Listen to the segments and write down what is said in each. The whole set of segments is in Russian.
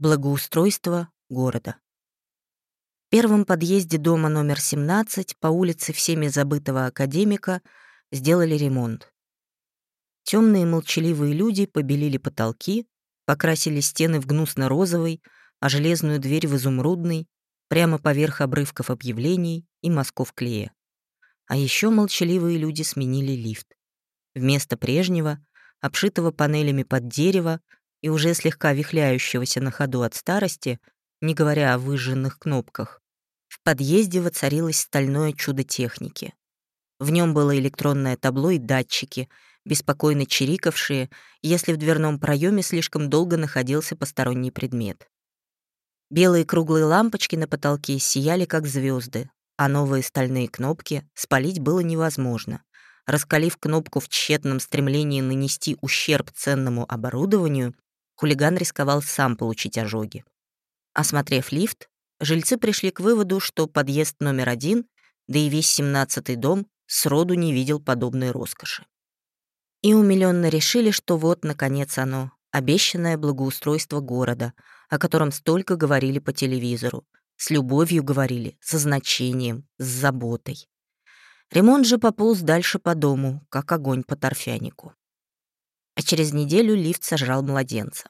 Благоустройство города. В первом подъезде дома номер 17 по улице всеми забытого академика сделали ремонт. Темные молчаливые люди побелили потолки, покрасили стены в гнусно-розовый, а железную дверь в изумрудный, прямо поверх обрывков объявлений и мазков клея. А еще молчаливые люди сменили лифт. Вместо прежнего, обшитого панелями под дерево, и уже слегка вихляющегося на ходу от старости, не говоря о выжженных кнопках, в подъезде воцарилось стальное чудо техники. В нем было электронное табло и датчики, беспокойно чирикавшие, если в дверном проеме слишком долго находился посторонний предмет. Белые круглые лампочки на потолке сияли как звезды, а новые стальные кнопки спалить было невозможно. Раскалив кнопку в тщетном стремлении нанести ущерб ценному оборудованию, хулиган рисковал сам получить ожоги. Осмотрев лифт, жильцы пришли к выводу, что подъезд номер один, да и весь семнадцатый дом, сроду не видел подобной роскоши. И умилённо решили, что вот, наконец, оно, обещанное благоустройство города, о котором столько говорили по телевизору, с любовью говорили, со значением, с заботой. Ремонт же пополз дальше по дому, как огонь по торфянику а через неделю лифт сожрал младенца.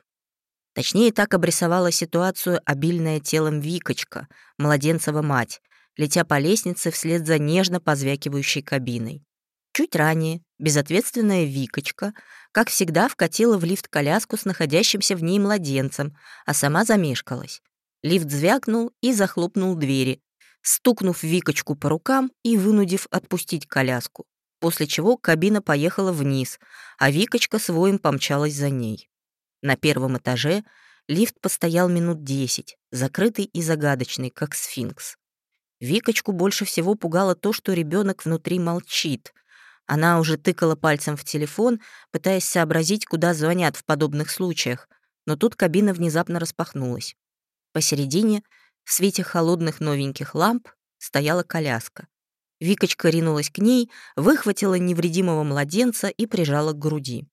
Точнее, так обрисовала ситуацию обильная телом Викочка, младенцева мать, летя по лестнице вслед за нежно позвякивающей кабиной. Чуть ранее безответственная Викочка, как всегда, вкатила в лифт коляску с находящимся в ней младенцем, а сама замешкалась. Лифт звякнул и захлопнул двери, стукнув Викочку по рукам и вынудив отпустить коляску после чего кабина поехала вниз, а Викочка с воем помчалась за ней. На первом этаже лифт постоял минут десять, закрытый и загадочный, как сфинкс. Викочку больше всего пугало то, что ребенок внутри молчит. Она уже тыкала пальцем в телефон, пытаясь сообразить, куда звонят в подобных случаях, но тут кабина внезапно распахнулась. Посередине, в свете холодных новеньких ламп, стояла коляска. Викочка ринулась к ней, выхватила невредимого младенца и прижала к груди.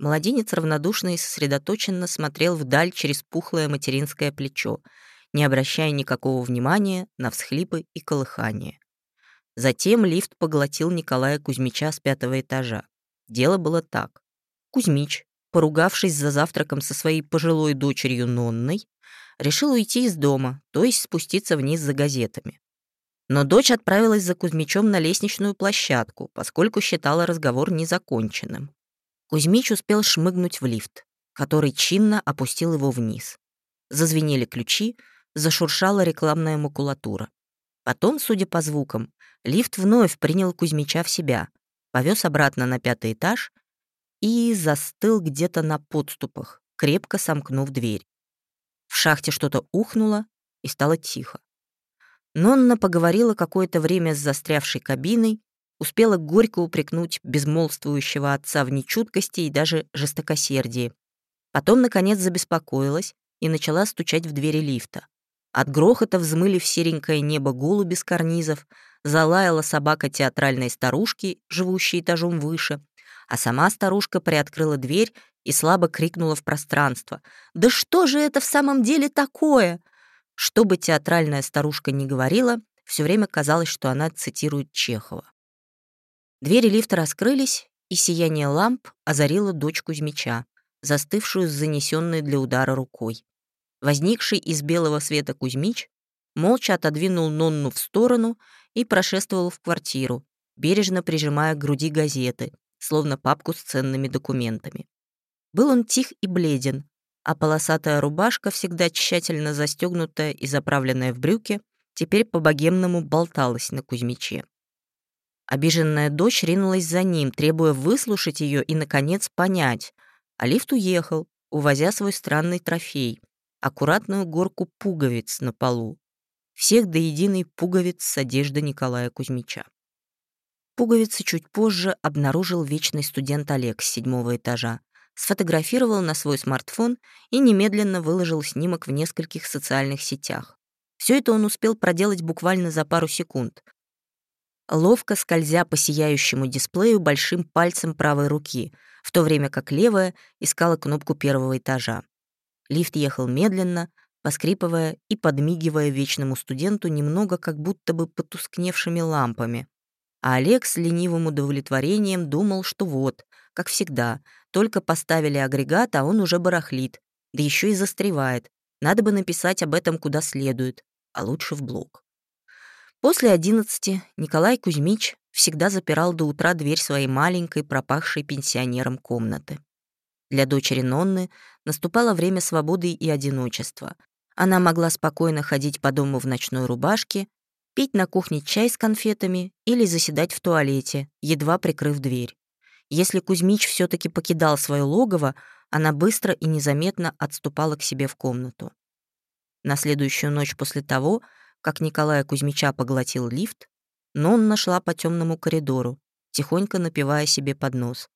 Младенец равнодушно и сосредоточенно смотрел вдаль через пухлое материнское плечо, не обращая никакого внимания на всхлипы и колыхание. Затем лифт поглотил Николая Кузьмича с пятого этажа. Дело было так. Кузьмич, поругавшись за завтраком со своей пожилой дочерью Нонной, решил уйти из дома, то есть спуститься вниз за газетами. Но дочь отправилась за Кузьмичом на лестничную площадку, поскольку считала разговор незаконченным. Кузьмич успел шмыгнуть в лифт, который чинно опустил его вниз. Зазвенели ключи, зашуршала рекламная макулатура. Потом, судя по звукам, лифт вновь принял Кузьмича в себя, повез обратно на пятый этаж и застыл где-то на подступах, крепко сомкнув дверь. В шахте что-то ухнуло, и стало тихо. Нонна поговорила какое-то время с застрявшей кабиной, успела горько упрекнуть безмолвствующего отца в нечуткости и даже жестокосердии. Потом, наконец, забеспокоилась и начала стучать в двери лифта. От грохота взмыли в серенькое небо голуби с карнизов, залаяла собака театральной старушки, живущей этажом выше, а сама старушка приоткрыла дверь и слабо крикнула в пространство. «Да что же это в самом деле такое? Что бы театральная старушка ни говорила, все время казалось, что она цитирует Чехова. Двери лифта раскрылись, и сияние ламп озарило дочь Кузьмича, застывшую с занесенной для удара рукой. Возникший из белого света Кузьмич молча отодвинул Нонну в сторону и прошествовал в квартиру, бережно прижимая к груди газеты, словно папку с ценными документами. Был он тих и бледен, а полосатая рубашка, всегда тщательно застегнутая и заправленная в брюки, теперь по-богемному болталась на Кузьмиче. Обиженная дочь ринулась за ним, требуя выслушать ее и, наконец, понять. А лифт уехал, увозя свой странный трофей — аккуратную горку пуговиц на полу. Всех до единой пуговиц с одежды Николая Кузьмича. Пуговицы чуть позже обнаружил вечный студент Олег с седьмого этажа, сфотографировал на свой смартфон и немедленно выложил снимок в нескольких социальных сетях. Все это он успел проделать буквально за пару секунд. Ловко скользя по сияющему дисплею большим пальцем правой руки, в то время как левая искала кнопку первого этажа. Лифт ехал медленно, поскрипывая и подмигивая вечному студенту немного как будто бы потускневшими лампами. А Олег с ленивым удовлетворением думал, что вот, как всегда, только поставили агрегат, а он уже барахлит, да еще и застревает. Надо бы написать об этом куда следует, а лучше в блог. После одиннадцати Николай Кузьмич всегда запирал до утра дверь своей маленькой, пропахшей пенсионером комнаты. Для дочери Нонны наступало время свободы и одиночества. Она могла спокойно ходить по дому в ночной рубашке, пить на кухне чай с конфетами или заседать в туалете, едва прикрыв дверь. Если Кузьмич все таки покидал свое логово, она быстро и незаметно отступала к себе в комнату. На следующую ночь после того, как Николая Кузьмича поглотил лифт, Нонна шла по темному коридору, тихонько напивая себе под нос.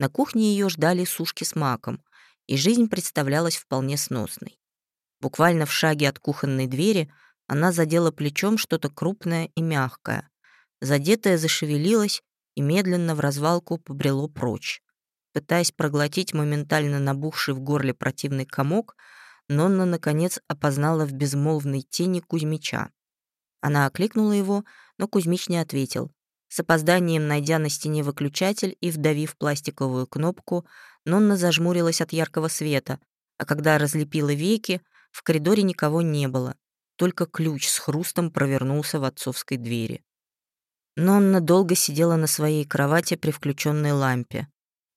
На кухне ее ждали сушки с маком, и жизнь представлялась вполне сносной. Буквально в шаге от кухонной двери она задела плечом что-то крупное и мягкое. Задетое зашевелилось и медленно в развалку побрело прочь. Пытаясь проглотить моментально набухший в горле противный комок, Нонна, наконец, опознала в безмолвной тени Кузьмича. Она окликнула его, но Кузьмич не ответил. С опозданием найдя на стене выключатель и вдавив пластиковую кнопку, Нонна зажмурилась от яркого света, а когда разлепила веки, в коридоре никого не было. Только ключ с хрустом провернулся в отцовской двери. Нонна долго сидела на своей кровати при включенной лампе.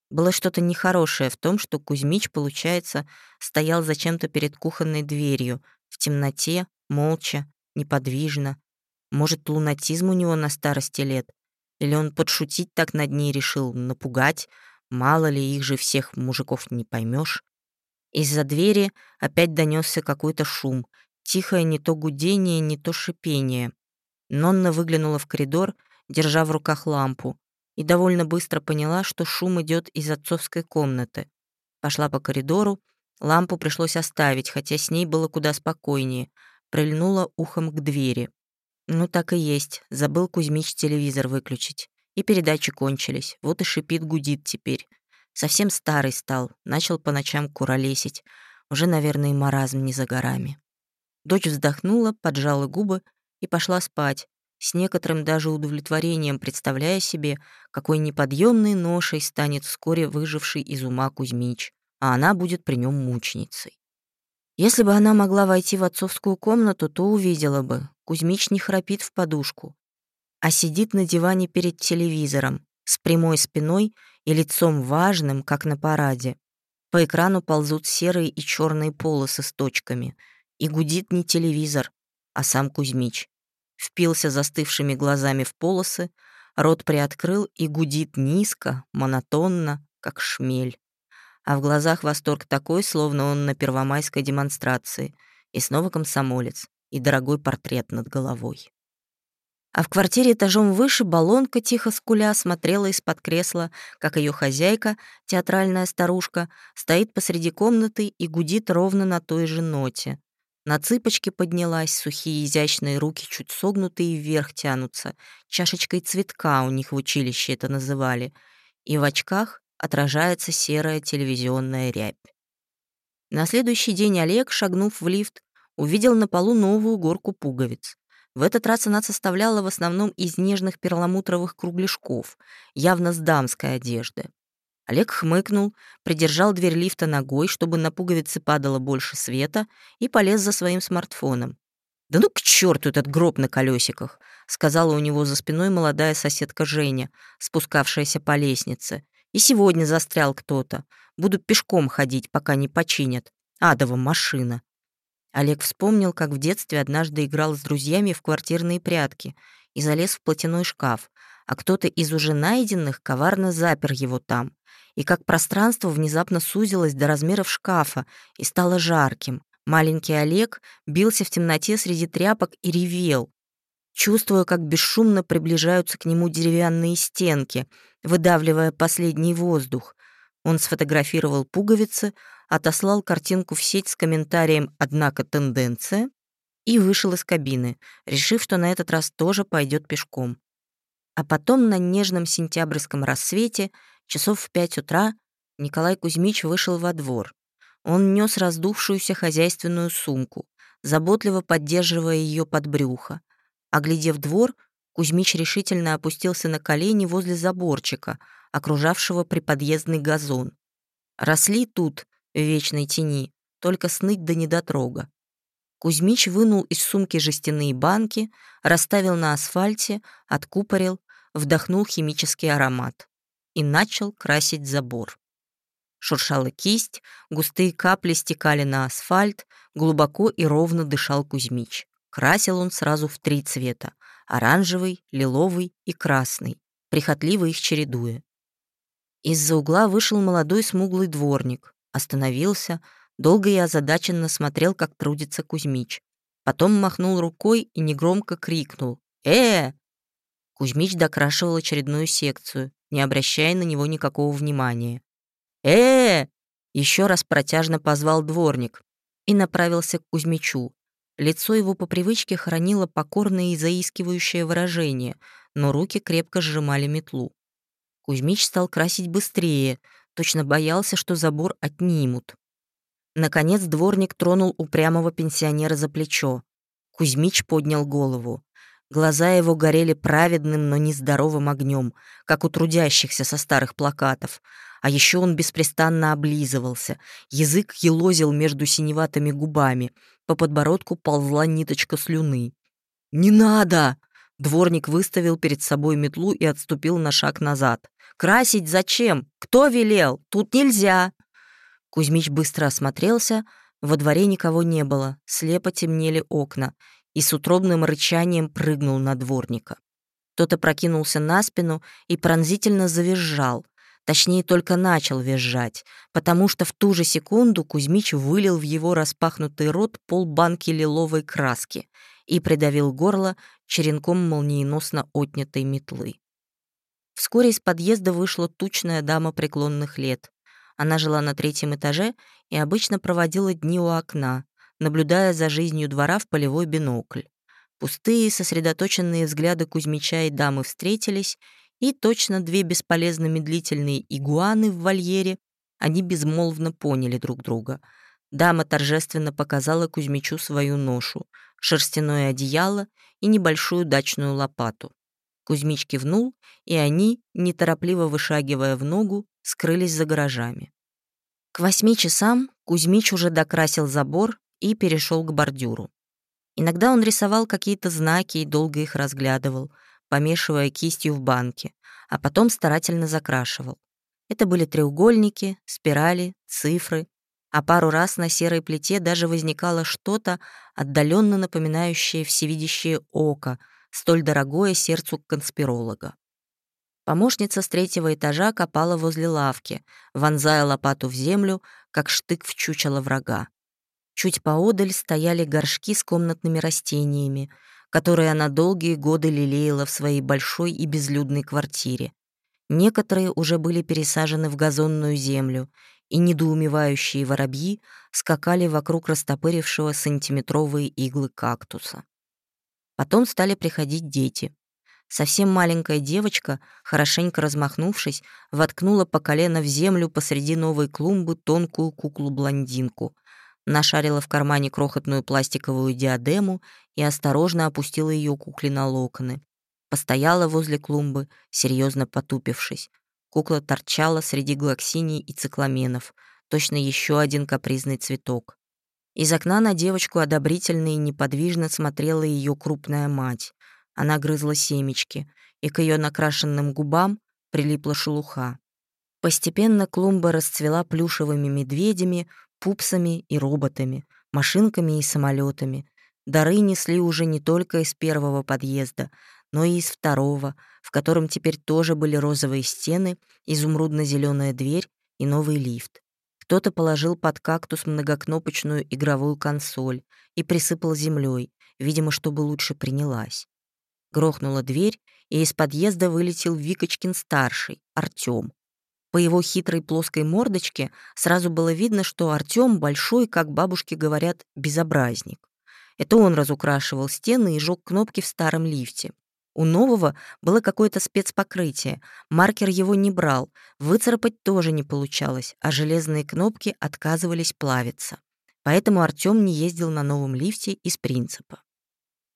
Было что-то нехорошее в том, что Кузьмич, получается, стоял зачем-то перед кухонной дверью, в темноте, молча, неподвижно. Может, лунатизм у него на старости лет? Или он подшутить так над ней решил, напугать? Мало ли, их же всех мужиков не поймешь. Из-за двери опять донесся какой-то шум. Тихое не то гудение, не то шипение. Нонна выглянула в коридор, держа в руках лампу, и довольно быстро поняла, что шум идет из отцовской комнаты. Пошла по коридору, лампу пришлось оставить, хотя с ней было куда спокойнее. Прильнула ухом к двери. Ну так и есть, забыл Кузьмич телевизор выключить. И передачи кончились, вот и шипит, гудит теперь. Совсем старый стал, начал по ночам куролесить. Уже, наверное, и маразм не за горами. Дочь вздохнула, поджала губы и пошла спать, с некоторым даже удовлетворением представляя себе, какой неподъемной ношей станет вскоре выживший из ума Кузьмич, а она будет при нем мученицей. Если бы она могла войти в отцовскую комнату, то увидела бы, Кузьмич не храпит в подушку, а сидит на диване перед телевизором, с прямой спиной и лицом важным, как на параде. По экрану ползут серые и черные полосы с точками. И гудит не телевизор, а сам Кузьмич. Впился застывшими глазами в полосы, рот приоткрыл и гудит низко, монотонно, как шмель. А в глазах восторг такой, словно он на первомайской демонстрации. И снова комсомолец, и дорогой портрет над головой. А в квартире этажом выше баллонка, тихо скуля, смотрела из-под кресла, как ее хозяйка, театральная старушка, стоит посреди комнаты и гудит ровно на той же ноте. На цыпочки поднялась, сухие изящные руки чуть согнутые вверх тянутся. Чашечкой цветка у них в училище это называли. И в очках отражается серая телевизионная рябь. На следующий день Олег, шагнув в лифт, увидел на полу новую горку пуговиц. В этот раз она составляла в основном из нежных перламутровых кругляшков, явно с дамской одежды. Олег хмыкнул, придержал дверь лифта ногой, чтобы на пуговицы падало больше света, и полез за своим смартфоном. «Да ну к черту этот гроб на колесиках!» — сказала у него за спиной молодая соседка Женя, спускавшаяся по лестнице. «И сегодня застрял кто-то. Буду пешком ходить, пока не починят. Адова машина!» Олег вспомнил, как в детстве однажды играл с друзьями в квартирные прятки и залез в платяной шкаф, а кто-то из уже найденных коварно запер его там, и как пространство внезапно сузилось до размеров шкафа и стало жарким. Маленький Олег бился в темноте среди тряпок и ревел, чувствуя, как бесшумно приближаются к нему деревянные стенки, выдавливая последний воздух. Он сфотографировал пуговицы, отослал картинку в сеть с комментарием «Однако тенденция» и вышел из кабины, решив, что на этот раз тоже пойдет пешком. А потом на нежном сентябрьском рассвете, часов в пять утра, Николай Кузьмич вышел во двор. Он нес раздувшуюся хозяйственную сумку, заботливо поддерживая ее под брюхо. Оглядев двор, Кузьмич решительно опустился на колени возле заборчика, окружавшего приподъездный газон. Росли тут, в вечной тени, только сныть до недотрога. Кузьмич вынул из сумки жестяные банки, расставил на асфальте, откупорил, вдохнул химический аромат и начал красить забор. Шуршала кисть, густые капли стекали на асфальт, глубоко и ровно дышал Кузьмич. Красил он сразу в три цвета — оранжевый, лиловый и красный, прихотливо их чередуя. Из-за угла вышел молодой смуглый дворник, остановился, долго и озадаченно смотрел, как трудится Кузьмич. Потом махнул рукой и негромко крикнул «Э!». Кузьмич докрашивал очередную секцию, не обращая на него никакого внимания. э Еще раз протяжно позвал дворник и направился к Кузьмичу. Лицо его по привычке хранило покорное и заискивающее выражение, но руки крепко сжимали метлу. Кузьмич стал красить быстрее, точно боялся, что забор отнимут. Наконец дворник тронул упрямого пенсионера за плечо. Кузьмич поднял голову. Глаза его горели праведным, но нездоровым огнем, как у трудящихся со старых плакатов. А еще он беспрестанно облизывался. Язык елозил между синеватыми губами. По подбородку ползла ниточка слюны. «Не надо!» Дворник выставил перед собой метлу и отступил на шаг назад. «Красить зачем? Кто велел? Тут нельзя!» Кузьмич быстро осмотрелся. Во дворе никого не было, слепо темнели окна, и с утробным рычанием прыгнул на дворника. Тот опрокинулся на спину и пронзительно завизжал. Точнее, только начал визжать, потому что в ту же секунду Кузьмич вылил в его распахнутый рот полбанки лиловой краски и придавил горло черенком молниеносно отнятой метлы. Вскоре из подъезда вышла тучная дама преклонных лет. Она жила на третьем этаже и обычно проводила дни у окна, наблюдая за жизнью двора в полевой бинокль. Пустые, сосредоточенные взгляды Кузьмича и дамы встретились, и точно две бесполезно медлительные игуаны в вольере, они безмолвно поняли друг друга. Дама торжественно показала Кузьмичу свою ношу, шерстяное одеяло и небольшую дачную лопату. Кузьмич кивнул, и они, неторопливо вышагивая в ногу, скрылись за гаражами. К восьми часам Кузьмич уже докрасил забор и перешел к бордюру. Иногда он рисовал какие-то знаки и долго их разглядывал, помешивая кистью в банке, а потом старательно закрашивал. Это были треугольники, спирали, цифры, а пару раз на серой плите даже возникало что-то, отдаленно напоминающее всевидящее око, столь дорогое сердцу конспиролога. Помощница с третьего этажа копала возле лавки, вонзая лопату в землю, как штык в чучело врага. Чуть поодаль стояли горшки с комнатными растениями, которые она долгие годы лелеяла в своей большой и безлюдной квартире. Некоторые уже были пересажены в газонную землю, и недоумевающие воробьи скакали вокруг растопырившего сантиметровые иглы кактуса. Потом стали приходить дети. Совсем маленькая девочка, хорошенько размахнувшись, воткнула по колено в землю посреди новой клумбы тонкую куклу-блондинку, нашарила в кармане крохотную пластиковую диадему и осторожно опустила ее кукле на локоны. Постояла возле клумбы, серьезно потупившись. Кукла торчала среди глоксиний и цикламенов, точно еще один капризный цветок. Из окна на девочку одобрительно и неподвижно смотрела ее крупная мать. Она грызла семечки, и к ее накрашенным губам прилипла шелуха. Постепенно клумба расцвела плюшевыми медведями, пупсами и роботами, машинками и самолетами. Дары несли уже не только из первого подъезда, но и из второго, в котором теперь тоже были розовые стены, изумрудно зеленая дверь и новый лифт. Кто-то положил под кактус многокнопочную игровую консоль и присыпал землей, видимо, чтобы лучше принялась. Грохнула дверь, и из подъезда вылетел Викочкин-старший, Артём. По его хитрой плоской мордочке сразу было видно, что Артём большой, как бабушки говорят, безобразник. Это он разукрашивал стены и жёг кнопки в старом лифте. У нового было какое-то спецпокрытие, маркер его не брал, выцарапать тоже не получалось, а железные кнопки отказывались плавиться. Поэтому Артём не ездил на новом лифте из принципа.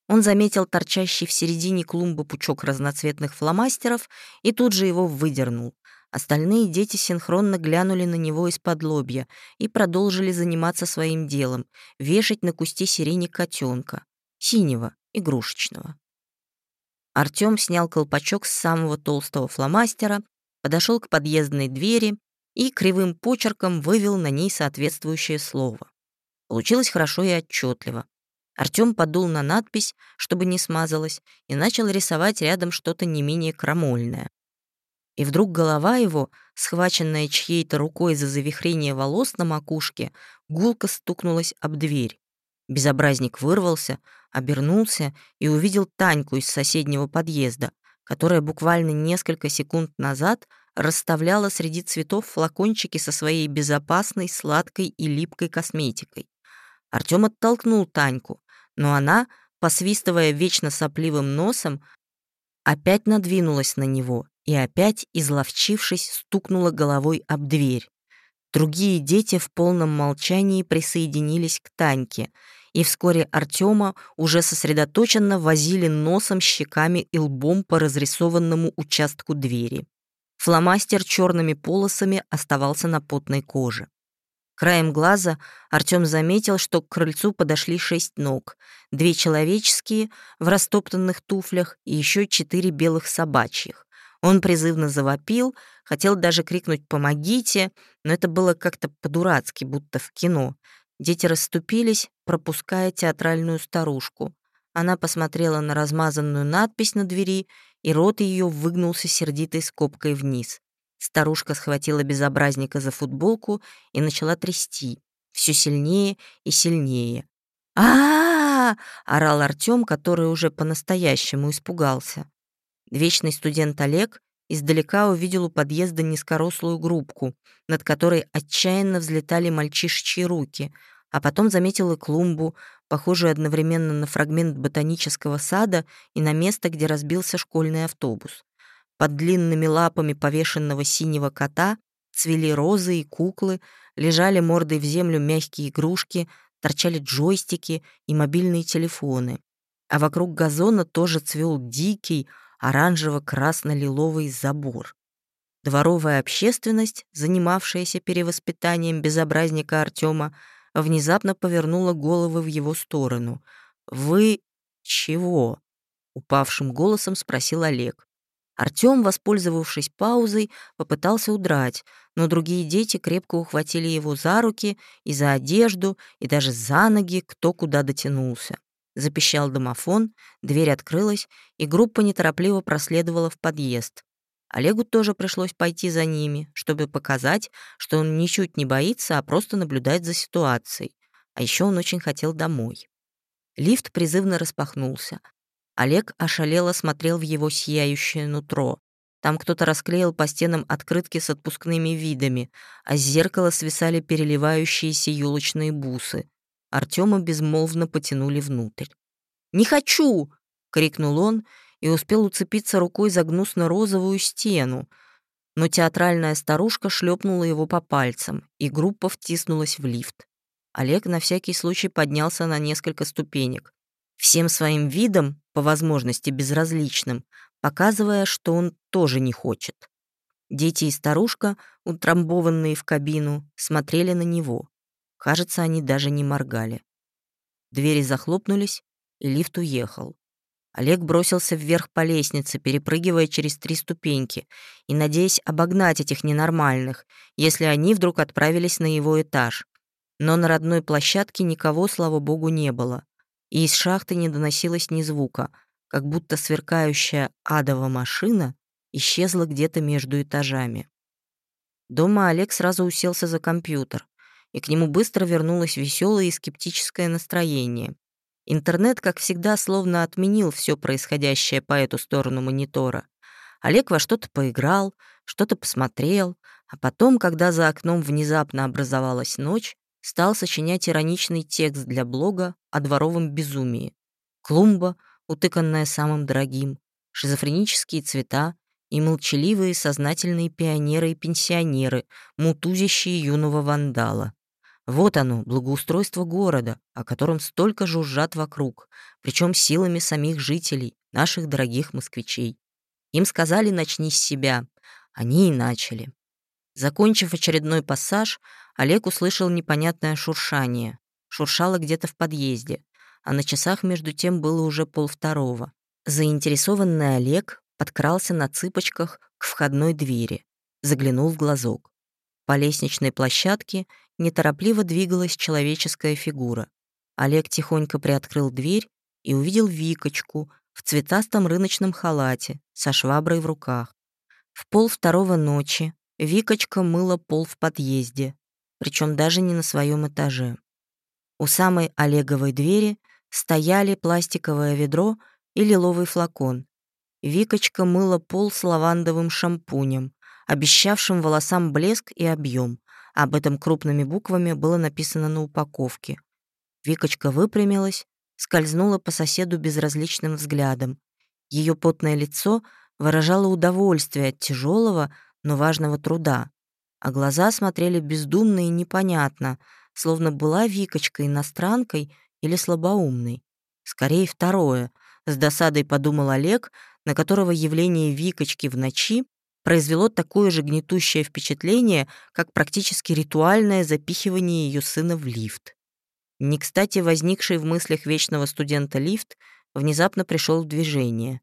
Он заметил торчащий в середине клумбы пучок разноцветных фломастеров и тут же его выдернул. Остальные дети синхронно глянули на него из-под лобья и продолжили заниматься своим делом — вешать на кусте сирени котенка, синего, игрушечного. Артём снял колпачок с самого толстого фломастера, подошел к подъездной двери и кривым почерком вывел на ней соответствующее слово. Получилось хорошо и отчетливо. Артём подул на надпись, чтобы не смазалась, и начал рисовать рядом что-то не менее крамольное. И вдруг голова его, схваченная чьей-то рукой за завихрение волос на макушке, гулко стукнулась об дверь. Безобразник вырвался, обернулся и увидел Таньку из соседнего подъезда, которая буквально несколько секунд назад расставляла среди цветов флакончики со своей безопасной, сладкой и липкой косметикой. Артём оттолкнул Таньку, но она, посвистывая вечно сопливым носом, опять надвинулась на него и опять, изловчившись, стукнула головой об дверь. Другие дети в полном молчании присоединились к Таньке, и вскоре Артема уже сосредоточенно возили носом, щеками и лбом по разрисованному участку двери. Фломастер черными полосами оставался на потной коже. Краем глаза Артём заметил, что к крыльцу подошли шесть ног, две человеческие в растоптанных туфлях и еще четыре белых собачьих. Он призывно завопил, хотел даже крикнуть «помогите», но это было как-то по-дурацки, будто в кино. Дети расступились, пропуская театральную старушку. Она посмотрела на размазанную надпись на двери, и рот ее выгнулся сердитой скобкой вниз. Старушка схватила безобразника за футболку и начала трясти. Все сильнее и сильнее. а, -а, -а, -а орал Артём, который уже по-настоящему испугался. Вечный студент Олег издалека увидел у подъезда низкорослую группку, над которой отчаянно взлетали мальчишечьи руки, а потом заметил и клумбу, похожую одновременно на фрагмент ботанического сада и на место, где разбился школьный автобус. Под длинными лапами повешенного синего кота цвели розы и куклы, лежали мордой в землю мягкие игрушки, торчали джойстики и мобильные телефоны. А вокруг газона тоже цвел дикий, оранжево-красно-лиловый забор. Дворовая общественность, занимавшаяся перевоспитанием безобразника Артема, внезапно повернула головы в его сторону. «Вы чего?» — упавшим голосом спросил Олег. Артём, воспользовавшись паузой, попытался удрать, но другие дети крепко ухватили его за руки и за одежду, и даже за ноги, кто куда дотянулся. Запищал домофон, дверь открылась, и группа неторопливо проследовала в подъезд. Олегу тоже пришлось пойти за ними, чтобы показать, что он ничуть не боится, а просто наблюдает за ситуацией. А еще он очень хотел домой. Лифт призывно распахнулся. Олег ошалело смотрел в его сияющее нутро. Там кто-то расклеил по стенам открытки с отпускными видами, а с зеркала свисали переливающиеся елочные бусы. Артема безмолвно потянули внутрь. «Не хочу!» — крикнул он и успел уцепиться рукой за гнусно-розовую стену. Но театральная старушка шлепнула его по пальцам, и группа втиснулась в лифт. Олег на всякий случай поднялся на несколько ступенек всем своим видом, по возможности безразличным, показывая, что он тоже не хочет. Дети и старушка, утрамбованные в кабину, смотрели на него. Кажется, они даже не моргали. Двери захлопнулись, и лифт уехал. Олег бросился вверх по лестнице, перепрыгивая через три ступеньки и надеясь обогнать этих ненормальных, если они вдруг отправились на его этаж. Но на родной площадке никого, слава богу, не было и из шахты не доносилось ни звука, как будто сверкающая адова машина исчезла где-то между этажами. Дома Олег сразу уселся за компьютер, и к нему быстро вернулось веселое и скептическое настроение. Интернет, как всегда, словно отменил все происходящее по эту сторону монитора. Олег во что-то поиграл, что-то посмотрел, а потом, когда за окном внезапно образовалась ночь, стал сочинять ироничный текст для блога о дворовом безумии. Клумба, утыканная самым дорогим, шизофренические цвета и молчаливые сознательные пионеры и пенсионеры, мутузящие юного вандала. Вот оно, благоустройство города, о котором столько жужжат вокруг, причем силами самих жителей, наших дорогих москвичей. Им сказали «начни с себя». Они и начали. Закончив очередной пассаж, Олег услышал непонятное шуршание. Шуршало где-то в подъезде, а на часах между тем было уже полвторого. Заинтересованный Олег подкрался на цыпочках к входной двери, заглянул в глазок. По лестничной площадке неторопливо двигалась человеческая фигура. Олег тихонько приоткрыл дверь и увидел Викочку в цветастом рыночном халате со шваброй в руках. В пол второго ночи Викочка мыла пол в подъезде, причем даже не на своем этаже. У самой Олеговой двери стояли пластиковое ведро и лиловый флакон. Викочка мыла пол с лавандовым шампунем, обещавшим волосам блеск и объем. Об этом крупными буквами было написано на упаковке. Викочка выпрямилась, скользнула по соседу безразличным взглядом. Ее потное лицо выражало удовольствие от тяжелого, но важного труда, а глаза смотрели бездумно и непонятно, словно была Викочка иностранкой или слабоумной. Скорее второе, с досадой подумал Олег, на которого явление Викочки в ночи произвело такое же гнетущее впечатление, как практически ритуальное запихивание ее сына в лифт. Не кстати возникший в мыслях вечного студента лифт внезапно пришел в движение.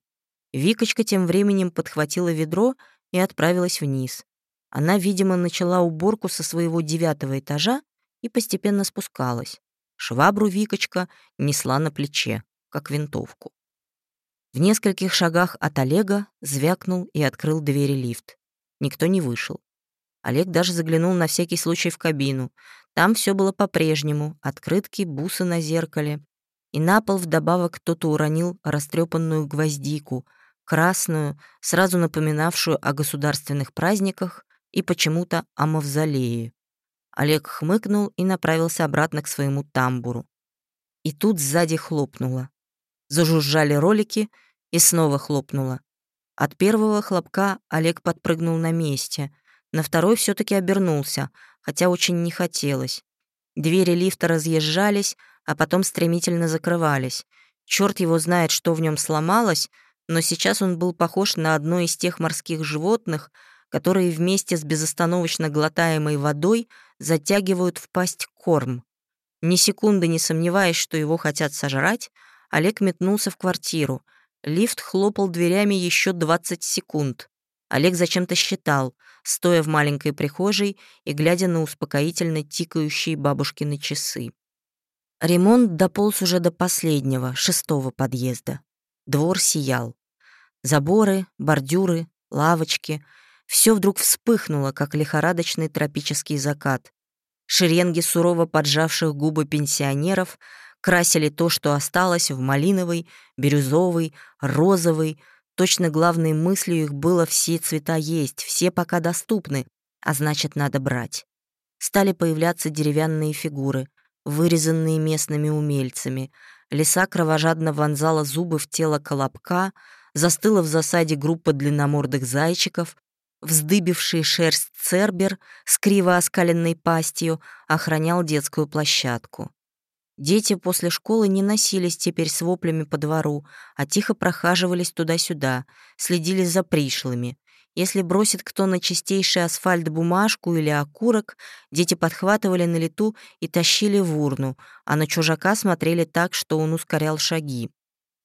Викочка тем временем подхватила ведро и отправилась вниз. Она, видимо, начала уборку со своего девятого этажа и постепенно спускалась. Швабру Викочка несла на плече, как винтовку. В нескольких шагах от Олега звякнул и открыл двери лифт. Никто не вышел. Олег даже заглянул на всякий случай в кабину. Там все было по-прежнему. Открытки, бусы на зеркале. И на пол вдобавок кто-то уронил растрепанную гвоздику, красную, сразу напоминавшую о государственных праздниках и почему-то о мавзолее. Олег хмыкнул и направился обратно к своему тамбуру. И тут сзади хлопнуло. Зажужжали ролики, и снова хлопнуло. От первого хлопка Олег подпрыгнул на месте, на второй все таки обернулся, хотя очень не хотелось. Двери лифта разъезжались, а потом стремительно закрывались. Черт его знает, что в нем сломалось, но сейчас он был похож на одно из тех морских животных, которые вместе с безостановочно глотаемой водой затягивают в пасть корм. Ни секунды не сомневаясь, что его хотят сожрать, Олег метнулся в квартиру. Лифт хлопал дверями еще 20 секунд. Олег зачем-то считал, стоя в маленькой прихожей и глядя на успокоительно тикающие бабушкины часы. Ремонт дополз уже до последнего, шестого подъезда. Двор сиял. Заборы, бордюры, лавочки — все вдруг вспыхнуло, как лихорадочный тропический закат. Шеренги сурово поджавших губы пенсионеров красили то, что осталось в малиновый, бирюзовый, розовый. Точно главной мыслью их было все цвета есть, все пока доступны, а значит, надо брать. Стали появляться деревянные фигуры, вырезанные местными умельцами. Лиса кровожадно вонзала зубы в тело колобка, застыла в засаде группа длинномордых зайчиков, Вздыбивший шерсть цербер с криво оскаленной пастью охранял детскую площадку. Дети после школы не носились теперь с воплями по двору, а тихо прохаживались туда-сюда, следили за пришлыми. Если бросит кто на чистейший асфальт бумажку или окурок, дети подхватывали на лету и тащили в урну, а на чужака смотрели так, что он ускорял шаги.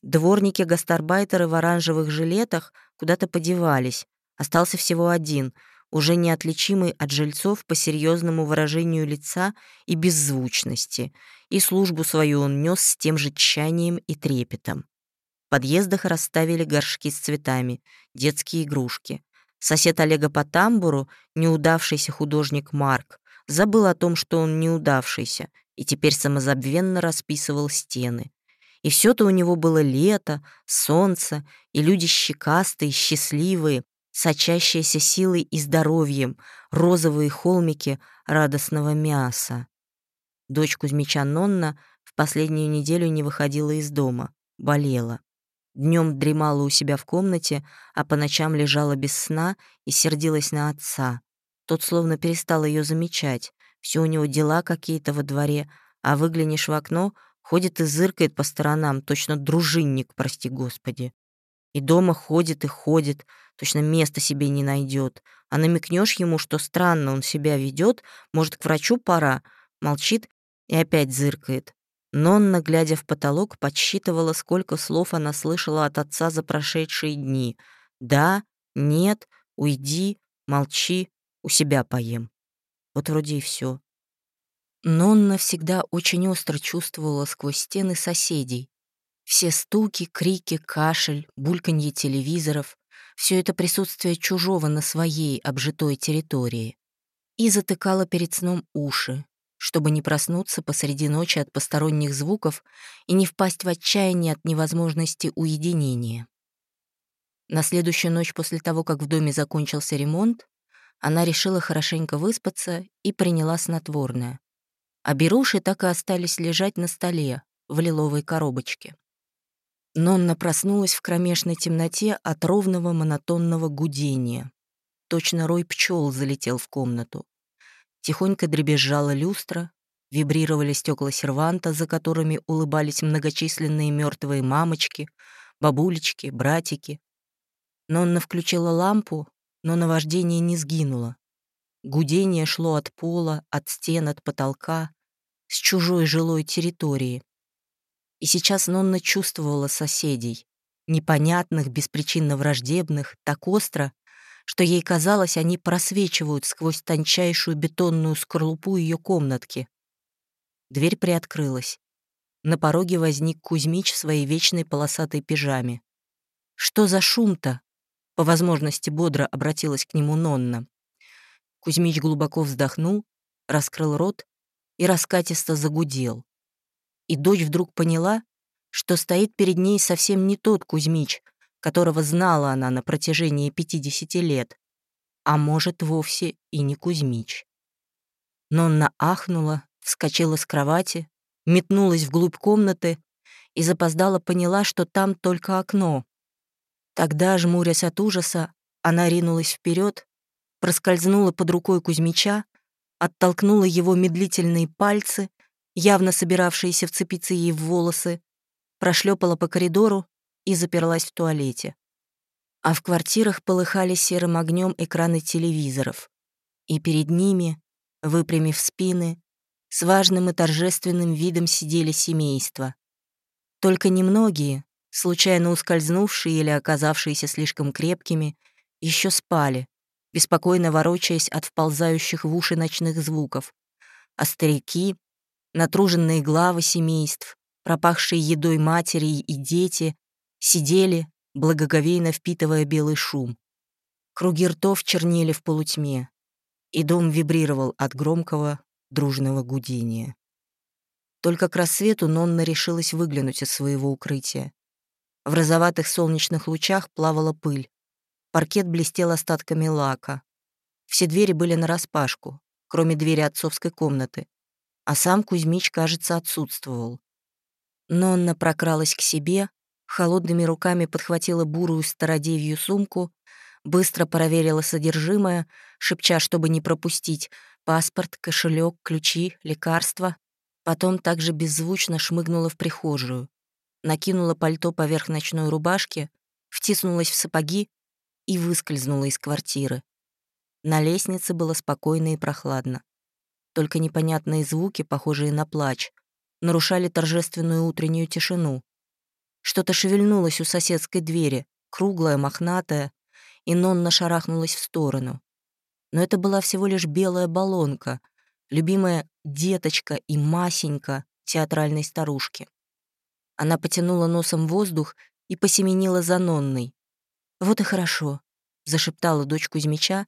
Дворники-гастарбайтеры в оранжевых жилетах куда-то подевались, Остался всего один, уже неотличимый от жильцов по серьезному выражению лица и беззвучности, и службу свою он нес с тем же тщанием и трепетом. В подъездах расставили горшки с цветами, детские игрушки. Сосед Олега по тамбуру, неудавшийся художник Марк, забыл о том, что он неудавшийся, и теперь самозабвенно расписывал стены. И все то у него было лето, солнце, и люди щекастые, счастливые, сочащиеся силой и здоровьем, розовые холмики радостного мяса. Дочь Кузьмича Нонна в последнюю неделю не выходила из дома, болела. Днем дремала у себя в комнате, а по ночам лежала без сна и сердилась на отца. Тот словно перестал ее замечать. Все у него дела какие-то во дворе, а выглянешь в окно, ходит и зыркает по сторонам, точно дружинник, прости господи. И дома ходит и ходит, точно места себе не найдет. А намекнешь ему, что странно он себя ведет, может, к врачу пора, молчит и опять зыркает. Нонна, глядя в потолок, подсчитывала, сколько слов она слышала от отца за прошедшие дни. «Да», «нет», «уйди», «молчи», «у себя поем». Вот вроде и все. Нонна всегда очень остро чувствовала сквозь стены соседей. Все стуки, крики, кашель, бульканье телевизоров — все это присутствие чужого на своей обжитой территории. И затыкала перед сном уши, чтобы не проснуться посреди ночи от посторонних звуков и не впасть в отчаяние от невозможности уединения. На следующую ночь после того, как в доме закончился ремонт, она решила хорошенько выспаться и приняла снотворное. А беруши так и остались лежать на столе в лиловой коробочке. Нонна проснулась в кромешной темноте от ровного монотонного гудения. Точно рой пчел залетел в комнату. Тихонько дребезжала люстра, вибрировали стекла серванта, за которыми улыбались многочисленные мертвые мамочки, бабулечки, братики. Нонна включила лампу, но наваждение не сгинуло. Гудение шло от пола, от стен, от потолка, с чужой жилой территории. И сейчас Нонна чувствовала соседей, непонятных, беспричинно враждебных, так остро, что ей казалось, они просвечивают сквозь тончайшую бетонную скорлупу ее комнатки. Дверь приоткрылась. На пороге возник Кузьмич в своей вечной полосатой пижаме. «Что за шум-то?» По возможности бодро обратилась к нему Нонна. Кузьмич глубоко вздохнул, раскрыл рот и раскатисто загудел. И дочь вдруг поняла, что стоит перед ней совсем не тот Кузьмич, которого знала она на протяжении 50 лет, а может, вовсе и не Кузьмич. Нонна ахнула, вскочила с кровати, метнулась вглубь комнаты и запоздала поняла, что там только окно. Тогда, жмурясь от ужаса, она ринулась вперед, проскользнула под рукой Кузьмича, оттолкнула его медлительные пальцы, явно собиравшиеся вцепиться ей в волосы, прошлепала по коридору и заперлась в туалете. А в квартирах полыхали серым огнем экраны телевизоров. И перед ними, выпрямив спины, с важным и торжественным видом сидели семейства. Только немногие, случайно ускользнувшие или оказавшиеся слишком крепкими, еще спали, беспокойно ворочаясь от вползающих в уши ночных звуков. А старики, натруженные главы семейств, пропахшие едой матери и дети, сидели, благоговейно впитывая белый шум. Круги ртов чернели в полутьме, и дом вибрировал от громкого, дружного гудения. Только к рассвету Нонна решилась выглянуть из своего укрытия. В розоватых солнечных лучах плавала пыль. Паркет блестел остатками лака. Все двери были нараспашку, кроме двери отцовской комнаты. А сам Кузьмич, кажется, отсутствовал. Нонна прокралась к себе, холодными руками подхватила бурую стародевью сумку, быстро проверила содержимое, шепча, чтобы не пропустить, паспорт, кошелек, ключи, лекарства. Потом также беззвучно шмыгнула в прихожую, накинула пальто поверх ночной рубашки, втиснулась в сапоги и выскользнула из квартиры. На лестнице было спокойно и прохладно. Только непонятные звуки, похожие на плач, нарушали торжественную утреннюю тишину. Что-то шевельнулось у соседской двери, круглая, мохнатая, и Нонна шарахнулась в сторону. Но это была всего лишь белая баллонка, любимая деточка и Масенька театральной старушки. Она потянула носом воздух и посеменила за Нонной. «Вот и хорошо», — зашептала дочь Кузьмича,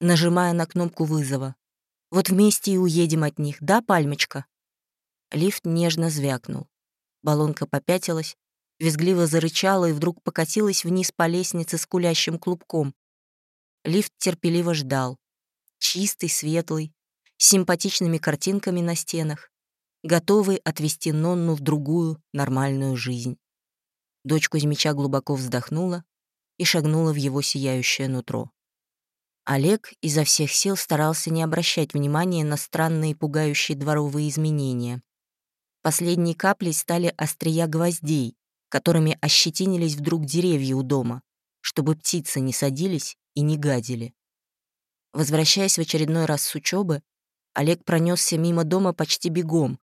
нажимая на кнопку вызова. «Вот вместе и уедем от них, да, Пальмочка?» Лифт нежно звякнул. Баллонка попятилась, визгливо зарычала и вдруг покатилась вниз по лестнице с кулящим клубком. Лифт терпеливо ждал. Чистый, светлый, с симпатичными картинками на стенах, готовый отвести Нонну в другую, нормальную жизнь. Дочь Кузьмича глубоко вздохнула и шагнула в его сияющее нутро. Олег изо всех сил старался не обращать внимания на странные пугающие дворовые изменения. Последней каплей стали острия гвоздей, которыми ощетинились вдруг деревья у дома, чтобы птицы не садились и не гадили. Возвращаясь в очередной раз с учебы, Олег пронесся мимо дома почти бегом,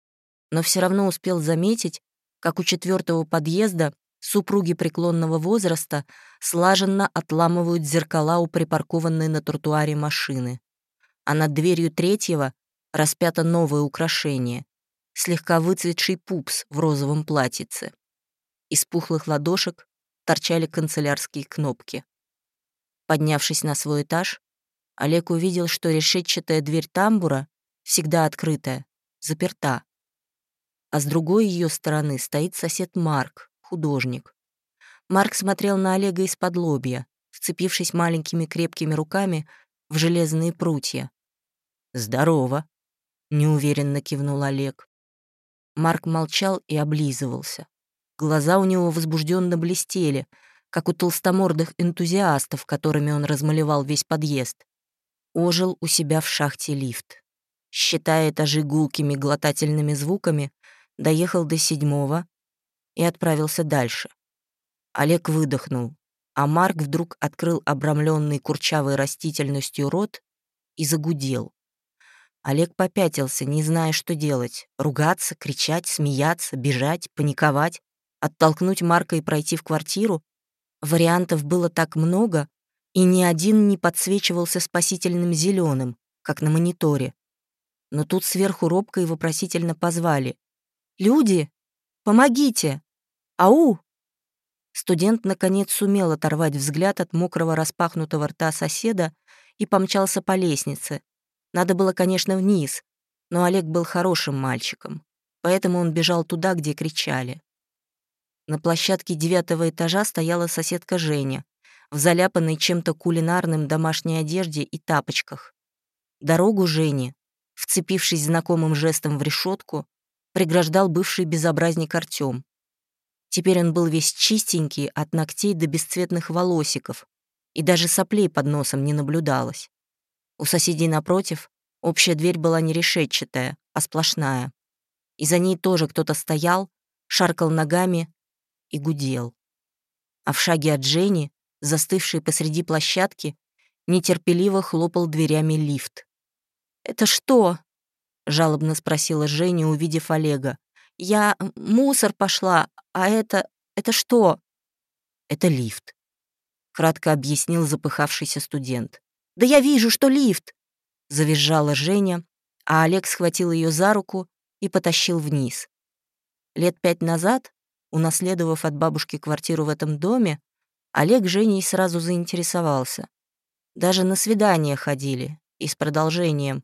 но все равно успел заметить, как у четвертого подъезда супруги преклонного возраста слаженно отламывают зеркала у припаркованной на тротуаре машины. А над дверью третьего распято новое украшение — слегка выцветший пупс в розовом платьице. Из пухлых ладошек торчали канцелярские кнопки. Поднявшись на свой этаж, Олег увидел, что решетчатая дверь тамбура, всегда открытая, заперта. А с другой ее стороны стоит сосед Марк, художник. Марк смотрел на Олега из-под лобья, вцепившись маленькими крепкими руками в железные прутья. «Здорово», — неуверенно кивнул Олег. Марк молчал и облизывался. Глаза у него возбужденно блестели, как у толстомордых энтузиастов, которыми он размалевал весь подъезд. Ожил у себя в шахте лифт. Считая этажи гулкими глотательными звуками, доехал до седьмого, и отправился дальше. Олег выдохнул, а Марк вдруг открыл обрамленный курчавой растительностью рот и загудел. Олег попятился, не зная, что делать. Ругаться, кричать, смеяться, бежать, паниковать, оттолкнуть Марка и пройти в квартиру. Вариантов было так много, и ни один не подсвечивался спасительным зеленым, как на мониторе. Но тут сверху робко и вопросительно позвали. «Люди, помогите!» «Ау!» Студент, наконец, сумел оторвать взгляд от мокрого распахнутого рта соседа и помчался по лестнице. Надо было, конечно, вниз, но Олег был хорошим мальчиком, поэтому он бежал туда, где кричали. На площадке девятого этажа стояла соседка Женя, в заляпанной чем-то кулинарным домашней одежде и тапочках. Дорогу Жене, вцепившись знакомым жестом в решетку, преграждал бывший безобразник Артём. Теперь он был весь чистенький, от ногтей до бесцветных волосиков, и даже соплей под носом не наблюдалось. У соседей напротив общая дверь была не решетчатая, а сплошная. И за ней тоже кто-то стоял, шаркал ногами и гудел. А в шаге от Жени, застывшей посреди площадки, нетерпеливо хлопал дверями лифт. «Это что?» — жалобно спросила Женя, увидев Олега. «Я мусор пошла, «А это... это что?» «Это лифт», — кратко объяснил запыхавшийся студент. «Да я вижу, что лифт!» — завизжала Женя, а Олег схватил ее за руку и потащил вниз. Лет пять назад, унаследовав от бабушки квартиру в этом доме, Олег Женей сразу заинтересовался. Даже на свидания ходили, и с продолжением.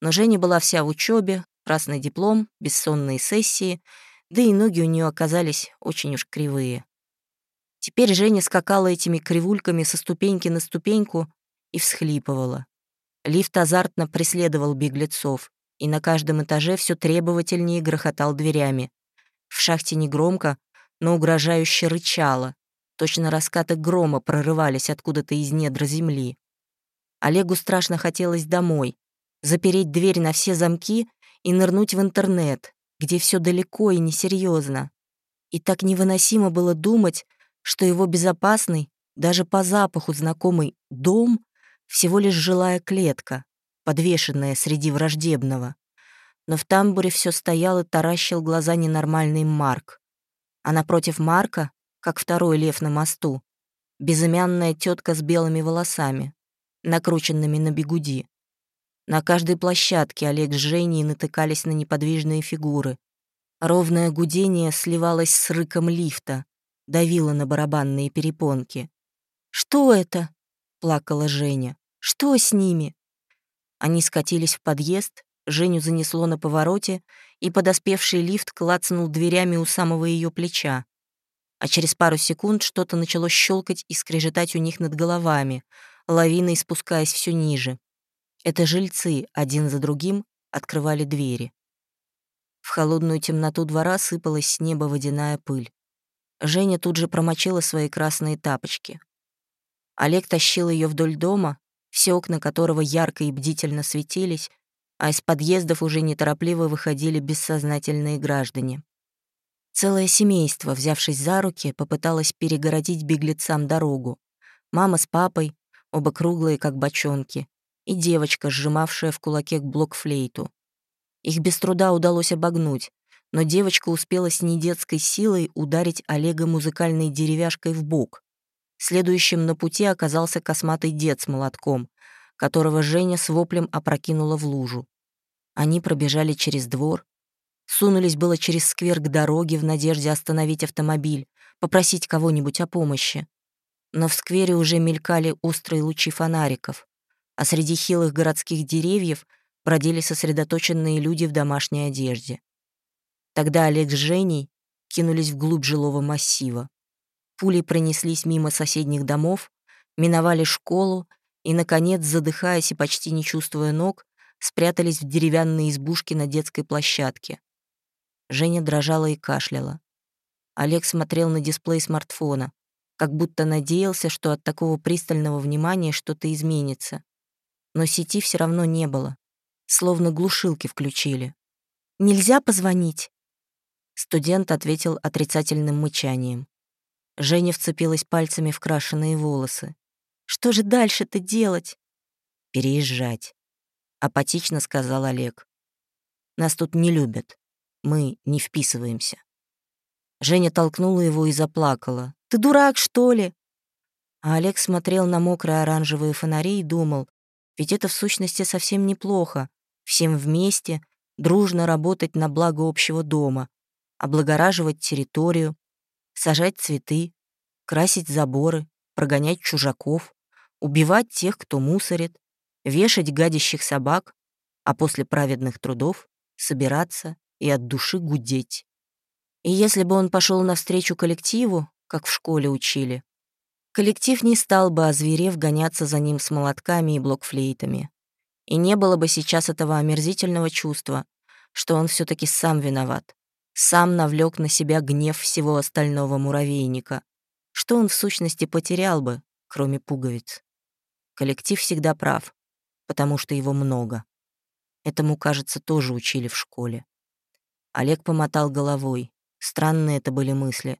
Но Женя была вся в учебе, красный диплом, бессонные сессии — да и ноги у нее оказались очень уж кривые. Теперь Женя скакала этими кривульками со ступеньки на ступеньку и всхлипывала. Лифт азартно преследовал беглецов, и на каждом этаже все требовательнее грохотал дверями. В шахте негромко, но угрожающе рычало. Точно раскаты грома прорывались откуда-то из недр земли. Олегу страшно хотелось домой, запереть дверь на все замки и нырнуть в интернет, где все далеко и несерьезно. И так невыносимо было думать, что его безопасный, даже по запаху знакомый дом всего лишь жилая клетка, подвешенная среди враждебного. Но в тамбуре все стоял и таращил глаза ненормальный Марк. А напротив Марка, как второй лев на мосту, безымянная тетка с белыми волосами, накрученными на бегуди. На каждой площадке Олег с Женей натыкались на неподвижные фигуры. Ровное гудение сливалось с рыком лифта, давило на барабанные перепонки. «Что это?» — плакала Женя. «Что с ними?» Они скатились в подъезд, Женю занесло на повороте, и подоспевший лифт клацнул дверями у самого ее плеча. А через пару секунд что-то начало щелкать и скрежетать у них над головами, лавиной спускаясь все ниже. Это жильцы один за другим открывали двери. В холодную темноту двора сыпалась с неба водяная пыль. Женя тут же промочила свои красные тапочки. Олег тащил ее вдоль дома, все окна которого ярко и бдительно светились, а из подъездов уже неторопливо выходили бессознательные граждане. Целое семейство, взявшись за руки, попыталось перегородить беглецам дорогу. Мама с папой, оба круглые, как бочонки, и девочка, сжимавшая в кулаке блокфлейту. Их без труда удалось обогнуть, но девочка успела с недетской силой ударить Олега музыкальной деревяшкой в бок. Следующим на пути оказался косматый дед с молотком, которого Женя с воплем опрокинула в лужу. Они пробежали через двор, сунулись было через сквер к дороге в надежде остановить автомобиль, попросить кого-нибудь о помощи. Но в сквере уже мелькали острые лучи фонариков, а среди хилых городских деревьев бродили сосредоточенные люди в домашней одежде. Тогда Олег с Женей кинулись вглубь жилого массива. Пули пронеслись мимо соседних домов, миновали школу и, наконец, задыхаясь и почти не чувствуя ног, спрятались в деревянные избушки на детской площадке. Женя дрожала и кашляла. Олег смотрел на дисплей смартфона, как будто надеялся, что от такого пристального внимания что-то изменится. Но сети все равно не было, словно глушилки включили. «Нельзя позвонить?» Студент ответил отрицательным мычанием. Женя вцепилась пальцами в крашеные волосы. «Что же дальше-то делать?» «Переезжать», — апатично сказал Олег. «Нас тут не любят. Мы не вписываемся». Женя толкнула его и заплакала. «Ты дурак, что ли?» А Олег смотрел на мокрые оранжевые фонари и думал, ведь это в сущности совсем неплохо. Всем вместе, дружно работать на благо общего дома, облагораживать территорию, сажать цветы, красить заборы, прогонять чужаков, убивать тех, кто мусорит, вешать гадящих собак, а после праведных трудов собираться и от души гудеть. И если бы он пошел навстречу коллективу, как в школе учили, коллектив не стал бы, озверев, гоняться за ним с молотками и блокфлейтами. И не было бы сейчас этого омерзительного чувства, что он все таки сам виноват, сам навлек на себя гнев всего остального муравейника. Что он в сущности потерял бы, кроме пуговиц? Коллектив всегда прав, потому что его много. Этому, кажется, тоже учили в школе. Олег помотал головой. Странные это были мысли.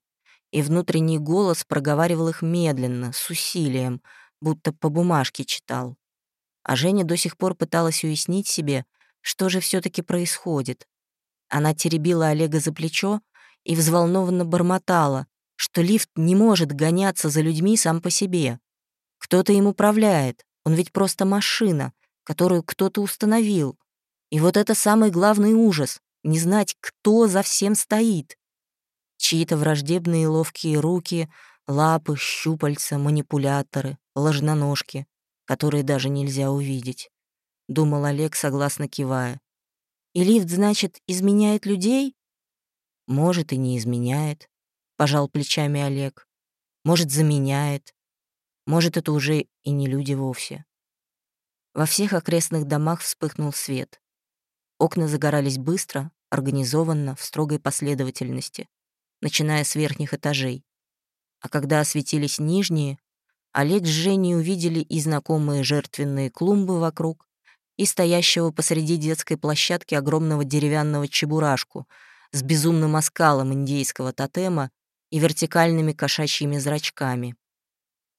И внутренний голос проговаривал их медленно, с усилием, будто по бумажке читал. А Женя до сих пор пыталась уяснить себе, что же все таки происходит, она теребила Олега за плечо и взволнованно бормотала, что лифт не может гоняться за людьми сам по себе. Кто-то им управляет, он ведь просто машина, которую кто-то установил. И вот это самый главный ужас — не знать, кто за всем стоит. Чьи-то враждебные ловкие руки, лапы, щупальца, манипуляторы, ложноножки, которые даже нельзя увидеть. Думал Олег, согласно кивая. И лифт, значит, изменяет людей? Может, и не изменяет, пожал плечами Олег. Может, заменяет. Может, это уже и не люди вовсе. Во всех окрестных домах вспыхнул свет. Окна загорались быстро, организованно, в строгой последовательности, начиная с верхних этажей. А когда осветились нижние, Олег с Женей увидели и знакомые жертвенные клумбы вокруг, и стоящего посреди детской площадки огромного деревянного чебурашку с безумным оскалом индейского тотема и вертикальными кошачьими зрачками.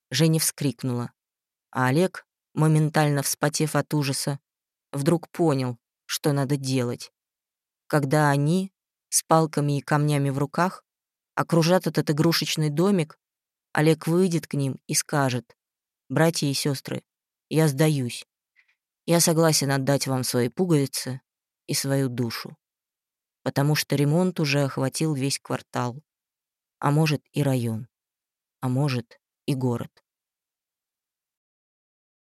Женя вскрикнула, а Олег, моментально вспотев от ужаса, вдруг понял, что надо делать. Когда они, с палками и камнями в руках, окружат этот игрушечный домик, Олег выйдет к ним и скажет, «Братья и сестры, я сдаюсь. Я согласен отдать вам свои пуговицы и свою душу, потому что ремонт уже охватил весь квартал, а может и район, а может и город.